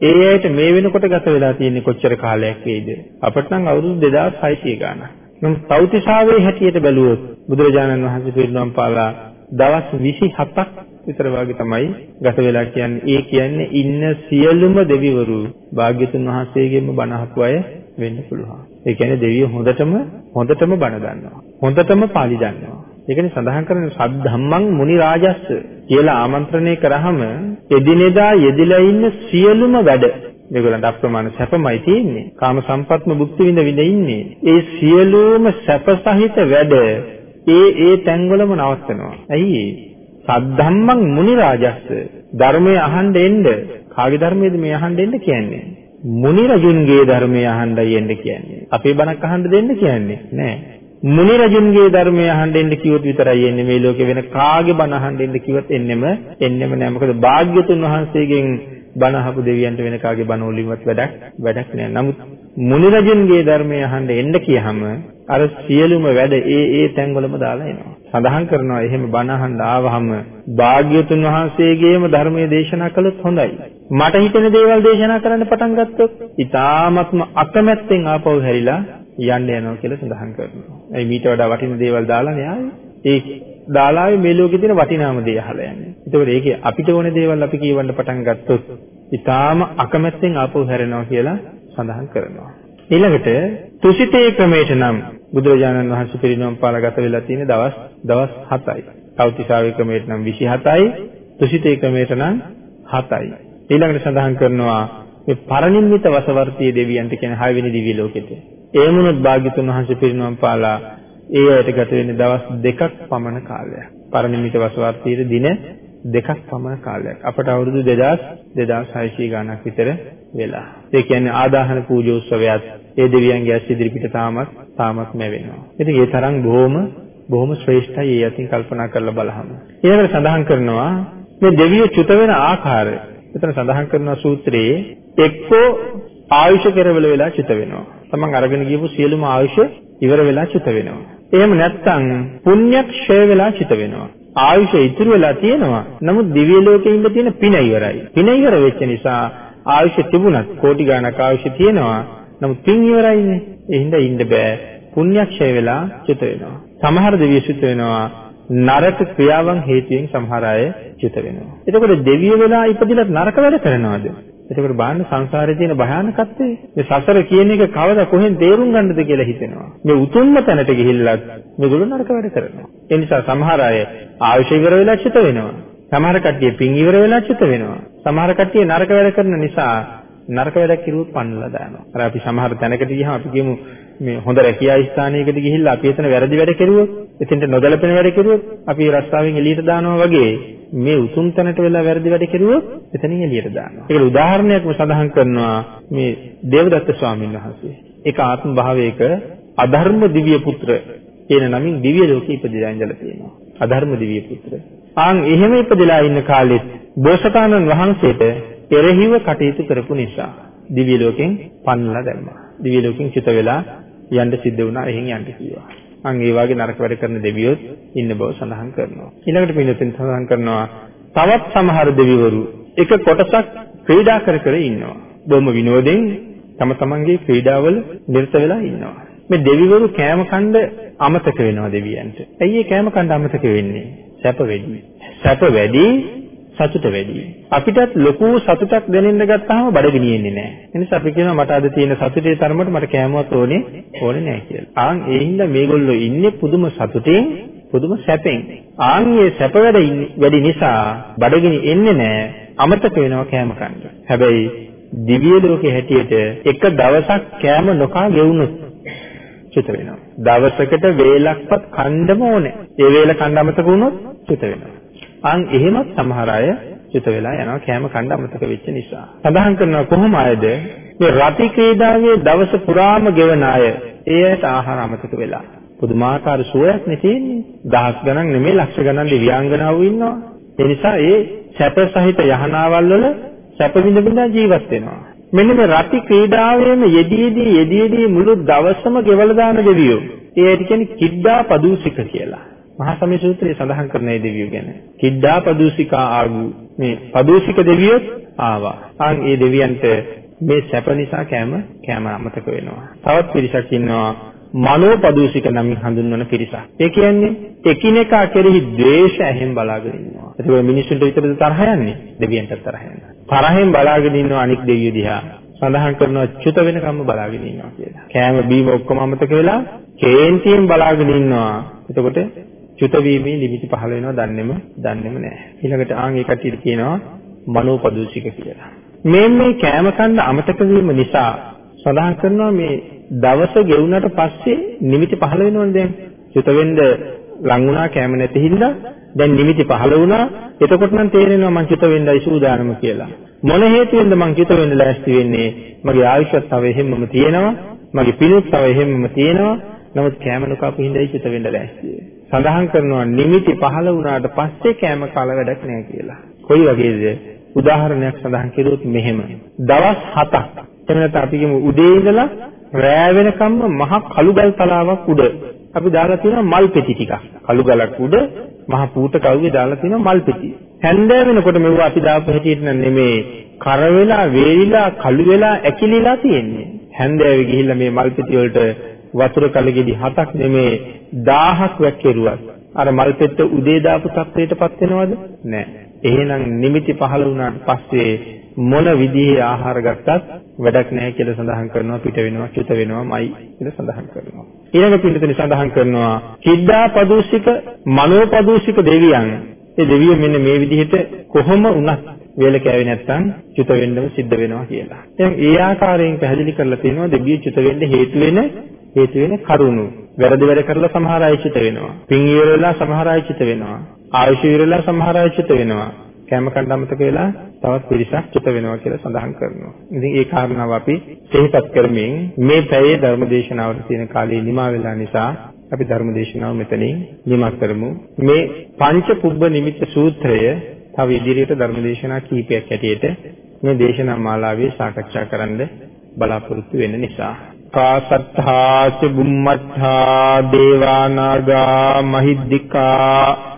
ඒ ඇයට මේ වෙනකොට ගත වෙලා තියෙන්නේ කොච්චර කාලයක් වේද? අපට නම් අවුරුදු 2600 ගාණක්. නමුත් තෞතිසාවේ හැටියට බැලුවොත් බුදුරජාණන් වහන්සේ පිරිනොම් පාලා දවස් 27ක් විතර වගේ තමයි ගත වෙලා කියන්නේ. ඒ කියන්නේ ඉන්න සියලුම දෙවිවරු භාග්‍යතුන් වහන්සේගෙන්ම බණ අහපු අය වෙන්න පුළුවන්. ඒ කියන්නේ දෙවියෝ හොඳටම හොඳටම බණ දන්නවා. හොඳටම පාලි දන්නවා. ඒකනේ සඳහන් කරන්නේ සද්ධම්මං මුනි රාජස්ස කියලා ආමන්ත්‍රණය කරාම එදිනෙදා යෙදিলা ඉන්න සියලුම වැඩ මේගොල්ලන්ට අප්‍රමාණ සැපමයි තියෙන්නේ. කාම සම්පත්ම භුක්ති විඳ විඳ ඉන්නේ. ඒ සියලුම සැප සහිත වැඩ ඒ ඒ තැන්වලම නවත්වනවා. ඇයි සද්ධම්මං මුනි රාජස්ස ධර්මයේ අහන්න එන්න කාගේ ධර්මයේද මේ අහන්න එන්න කියන්නේ? මුනි රජුන්ගේ ධර්මයේ අහන්නයි එන්න කියන්නේ. අපේ බණක් අහන්න දෙන්න කියන්නේ නෑ. මුනි රජුන්ගේ ධර්මය අහන්න එන්න කිව්වොත් විතරයි එන්නේ මේ ලෝකේ වෙන කාගේ බණ අහන්න එන්න කිව්වොත් එන්නෙම එන්නෙම නෑ මොකද භාග්‍යතුන් වහන්සේගෙන් බණ අහපු දෙවියන්ට වෙන කාගේ බණ වලින්වත් වැඩක් වැඩක් නෑ නමුත් මුනි රජුන්ගේ ධර්මය අහන්න එන්න කියහම අර සියලුම වැඩ ඒ ඒ තැන්වලම දාලා එනවා සඳහන් කරනවා එහෙම බණ අහන්න ආවහම භාග්‍යතුන් වහන්සේගේම ධර්මයේ දේශනා කළොත් හොඳයි මට හිතෙන දේවල් දේශනා කරන්න පටන් ගත්තොත් ඊ타ත්ම අකමැත්තෙන් ආපහු හැරිලා යන්න යනවා කියලා සඳහන් කරනවා. ඒ මීට වඩා වටින දේවල් දාලානේ ආවේ. ඒ දාලාවේ මේ ලෝකේ තියෙන වටිනාම දේ අහලා යන්නේ. ඒකෝට ඒකේ අපිට ඕන දේවල් අපි කියවන්න පටන් ගත්තොත් ඊටාම අකමැත්තෙන් ආපහු හැරෙනවා කියලා සඳහන් කරනවා. ඊළඟට තුසිතේ ක්‍රමයට නම් බුදුරජාණන් වහන්සේ පිරිනොම් පාලගත වෙලා තියෙන දවස් දවස් 7යි. කෞතිසාවේ ක්‍රමයට නම් 27යි, තුසිතේ ක්‍රමයට නම් 7යි. ඊළඟට සඳහන් කරනවා මේ පරිනිම්මිත වසවර්තී දෙවියන්ට කියන 6 වෙනි දිව්‍ය ලෝකෙට. ඒ වුණොත් භාග්‍යතුන් වහන්සේ පිරිනවම් පාලා ඒ ඇයට ගත වෙන්නේ දවස් දෙකක් පමණ කාලයක්. පරිනිමිත වසවාර්ථීර දින දෙකක් පමණ කාලයක්. අපට අවුරුදු 2000 2600 ගණනක් විතර වෙලා. ඒ කියන්නේ ආදාහන පූජෝත්සවයත් ඒ දෙවියන්ගේ ඇස් ඉදිරිපිට තාමත් තාමත් නැවෙනවා. ඉතින් ඒ තරම් බොහොම බොහොම ශ්‍රේෂ්ඨයි ඒ අතින් කල්පනා කරලා බලහම. ඊළඟට සඳහන් කරනවා මේ දෙවියෝ චුත වෙන ආකාරය. එතන සඳහන් කරනවා සූත්‍රයේ එක්කෝ ආයුෂ කෙරවල වෙලා චුත වෙනවා. තමන් අරගෙන ගියපු සියලුම ආයුෂ ඉවර වෙලා චුත වෙනවා. එහෙම නැත්නම් පුණ්‍යක් ක්ෂය වෙලා චුත වෙනවා. ආයුෂ ඉතුරු වෙලා තියෙනවා. නමුත් දිව්‍ය ලෝකේ ඉඳ තියෙන පින ඉවරයි. පින ඉවර වෙච්ච නිසා ආයුෂ තිබුණත් කෝටි ගණක් ආයුෂ තියෙනවා. නමුත් පින් ඉවරයිනේ. ඒ හින්දා ඉන්න බෑ. පුණ්‍යක් ක්ෂය වෙලා චුත වෙනවා. සමහර දෙවියෝ චුත වෙනවා. නරක ක්‍රියාවන් හේතුවෙන් සමහර අය චුත වෙනවා. එතකොට දෙවියෝ වෙලා ඉපදිලත් නරක වැඩ කරනවද? එතකොට බලන්න සංසාරේ තියෙන භයානකත්වය. මේ සසර කියන එක කවදා කොහෙන් තේරුම් ගන්නද කියලා හිතෙනවා. මේ උතුම්ම තැනට ගිහිල්ලත් මේගොල්ලෝ නරක වැඩ කරනවා. ඒ නිසා සමහර අය ආයුෂ ඉවර වෙලා චිත වෙනවා. සමහර කට්ටිය පින් ඉවර වෙලා චිත වෙනවා. සමහර කට්ටිය නරක වැඩ කරන නිසා නරක වැඩක් කිරුවොත් පන්නලා දානවා. අර අපි සමහර තැනකට ගියහම අපි කියමු මේ හොඳ රැකියා ස්ථානයකට ගිහිල්ලා අපි එතන වැරදි වැඩ කෙරුවොත්, එතෙන්ට නොගැලපෙන වැඩ කෙරුවොත් අපි රස්සාවෙන් එළියට දානවා වගේ මේ උතුම් තැනට වෙලා වැරදි වැඩ කෙරුවොත් එතනින් එළියට දානවා. ඒකට උදාහරණයක්ම සඳහන් කරනවා මේ දේවදත්ත ස්වාමීන් වහන්සේ. ඒක ආත්ම භාවයක අධර්ම දිව්‍ය පුත්‍ර කියන නමින් දිව්‍ය ලෝකෙ ඉපදිලා ඉඳලා තියෙනවා. අධර්ම දිව්‍ය පුත්‍ර. ආන් එහෙම ඉපදලා ඉන්න කාලෙත් බෝසතාණන් වහන්සේට එරෙහිව කටයුතු කරපු නිසා දිව්‍ය ලෝකෙන් පන්නලා දැම්මා. දිව්‍ය ලෝකෙන් චිත වෙලා යන්න සිද්ධ වුණා. එහෙන් යන්න කිව්වා. අන් ඒ වගේ නරක වැඩ කරන දෙවියොත් ඉන්න බව සඳහන් කරනවා. ඊළඟට පින්නතින් සඳහන් කරනවා තවත් සමහර දෙවිවරු එක කොටසක් ක්‍රීඩා කර කර ඉන්නවා. බොහොම විනෝදෙන් තම තමන්ගේ ක්‍රීඩාවල නිරත වෙලා ඉන්නවා. මේ දෙවිවරු කෑම කණ්ඩ අමතක වෙනවා දෙවියන්ට. ඇයි ඒ කෑම කණ්ඩ අමතක වෙන්නේ? සැප වැඩි. සැප වැඩි සතුට වැඩි. අපිටත් ලොකු සතුටක් දැනෙන්න ගත්තාම බඩගිනියෙන්නේ නැහැ. ඒ නිසා අපි කියනවා මට අද තියෙන සතුටේ තරමට මට කෑමවත් ඕනේ ඕනේ නැහැ කියලා. ආන් ඒ හින්දා මේගොල්ලෝ ඉන්නේ පුදුම සතුටින් පුදුම සැපෙන්. ආන් මේ සැප වැඩි නිසා බඩගිනි එන්නේ නැහැ. අමතක වෙනවා කෑම කන්න. හැබැයි දිව්‍ය ලෝකේ හැටියට එක දවසක් කෑම නොකා ගෙවුනොත් චුත වෙනවා. දවසකට වේලක්වත් කන්නම ඕනේ. ඒ වේල කන්න අමතක වුණොත් චුත වෙනවා. අන් එහෙමත් සමහර අය චුත වෙලා යනවා කෑම කන්න අමතක වෙච්ච නිසා. සඳහන් කරනවා කොහොම අයද මේ රති ක්‍රීඩාවේ දවස පුරාම ගෙවන අය ඒ ඇයට ආහාර අමතක වෙලා. පුදුමාකාර සුවයක් නේ තියෙන්නේ. දහස් ගණන් නෙමෙයි ලක්ෂ ගණන් දිව්‍යාංගනාවෝ ඉන්නවා. ඒ නිසා ඒ සැප සහිත යහනාවල් වල සැප විඳ විඳ ජීවත් වෙනවා. මෙන්න මේ රති ක්‍රීඩාවේම යෙදීදී යෙදීදී මුළු දවසම ගෙවලා දාන දෙවියෝ. ඒ ඇයි කියන්නේ කිඩ්ඩා පදූසික කියලා. මහා සමය සූත්‍රයේ සඳහන් කරන ඒ දෙවියෝ ගැන. කිද්දා පදූසිකා ආගු මේ පදූසික දෙවියොත් ආවා. ආන් ඒ දෙවියන්ට මේ සැප නිසා කෑම කෑම අමතක වෙනවා. තවත් පිරිසක් ඉන්නවා මනෝපදූෂික නමින් හඳුන්වන පිරිසක්. ඒ කියන්නේ එකිනෙකා කෙරෙහි ද්වේෂ ඇහෙන් බලාගෙන ඉන්නවා. ඒක මිනිස්සුන්ට විතරද තරහ යන්නේ? දෙවියන්ට තරහ යනවා. තරහෙන් බලාගෙන ඉන්නවා අනික් දෙවියෝ දිහා. සඳහන් කරනවා චුත වෙනකම්ම බලාගෙන ඉන්නවා කියලා. කෑම බීම ඔක්කොම අමතක වෙලා කේන්තියෙන් බලාගෙන ඉන්නවා. එතකොට චුත වීමේ නිමිති පහළ වෙනවා දන්නේම දන්නේම නැහැ. ඊළඟට ආන් ඒ කටියට කියනවා මනෝපදූෂික කියලා. මේ මේ කෑම කන්න අමතක වීම නිසා සඳහන් කරනවා මේ දවස ගෙවුනට පස්සේ නිමිති පහළ වෙනවනේ දැන්. චුත වෙන්න ලං වුණා කැම නැති හින්දා දැන් නිමිති පහළ වුණා. එතකොට නම් තේරෙනවා මං චුත වෙන්නයි සූදානම කියලා. මොන හේතුවෙන්ද මං චුත වෙන්න ලෑස්ති වෙන්නේ? මගේ ආයුෂත් තව එහෙම්මම තියෙනවා. මගේ පිණුත් තව එහෙම්මම තියෙනවා. නමුත් කැම නොකපු හින්දායි චුත වෙන්න ලෑස්ති සඳහන් කරනවා නිමිති පහළ වුණාට පස්සේ කැම කල වැඩක් නෑ කියලා. කොයි වගේද? උදාහරණයක් සඳහන් කළොත් මෙහෙම. දවස් 7ක් එහෙම නැත්නම් අපි කියමු උදේ ඉඳලා රෑ වෙනකම්ම මහ කළු ගල් තලාවක් උඩ අපි දාලා තියෙනවා මල් පෙති ටිකක්. කළු ගලක් උඩ මහ පූත කවුවේ දාලා තියෙනවා මල් පෙති. හැන්දෑ වෙනකොට මෙව අපි දාපු හැටියට නෙමේ කර වෙලා වේලිලා කළු වෙලා ඇකිලිලා තියෙන්නේ. හැන්දෑවේ ගිහිල්ලා මේ මල් පෙති වලට වතුර කලගෙඩි හතක් නෙමේ 1000ක් වැක්කිරුවත් අර මල් පෙත්ත උදේ දාපු තත්ත්වයටපත් වෙනවද? නැහැ. එහෙනම් නිමිති පහළ වුණාට පස්සේ මොන විදිහේ ආහාර ගත්තත් වැඩක් නැහැ කියලා සඳහන් කරනවා පිට වෙනවා චුත වෙනවාමයි කියලා සඳහන් කරනවා. ඊළඟ පිටතේ සඳහන් කරනවා කිද්දා පදූෂික මනෝ පදූෂික දෙවියන් ඒ දෙවියෝ මෙන්න මේ විදිහට කොහොම වුණත් වේල කෑවේ නැත්නම් චුත වෙන්නම සිද්ධ වෙනවා කියලා. දැන් ඒ ආකාරයෙන් පැහැදිලි කරලා තියෙනවා දෙවියෝ චුත වෙන්න හේතු වෙන හේතු වෙන කරුණු. වැරදි වැඩ කරලා සමහර අය චුත වෙනවා. පින් ඉවරලා සමහර අය චුත වෙනවා. ආයුෂ ඉවරලා සමහර අය චුත වෙනවා. කැම කන්න අමතක වෙලා තවත් පිරිසක් චුත වෙනවා කියලා සඳහන් කරනවා. ඉතින් ඒ කාරණාව අපි සිහිපත් කරමින් මේ පැයේ ධර්ම දේශනාවට තියෙන කාලය නිමා වෙලා නිසා අපි ධර්ම දේශනාව මෙතනින් නිමා කරමු. මේ පංච පුබ්බ නිමිත්ත සූත්‍රය තව ඉදිරියට ධර්ම දේශනා කීපයක් ඇටියට මේ දේශනා මාලාවේ සාකච්ඡා කරන්න බලාපොරොත්තු වෙන නිසා කාසත්තාච බුම්මත්තා දේවානාගා මහිද්దికා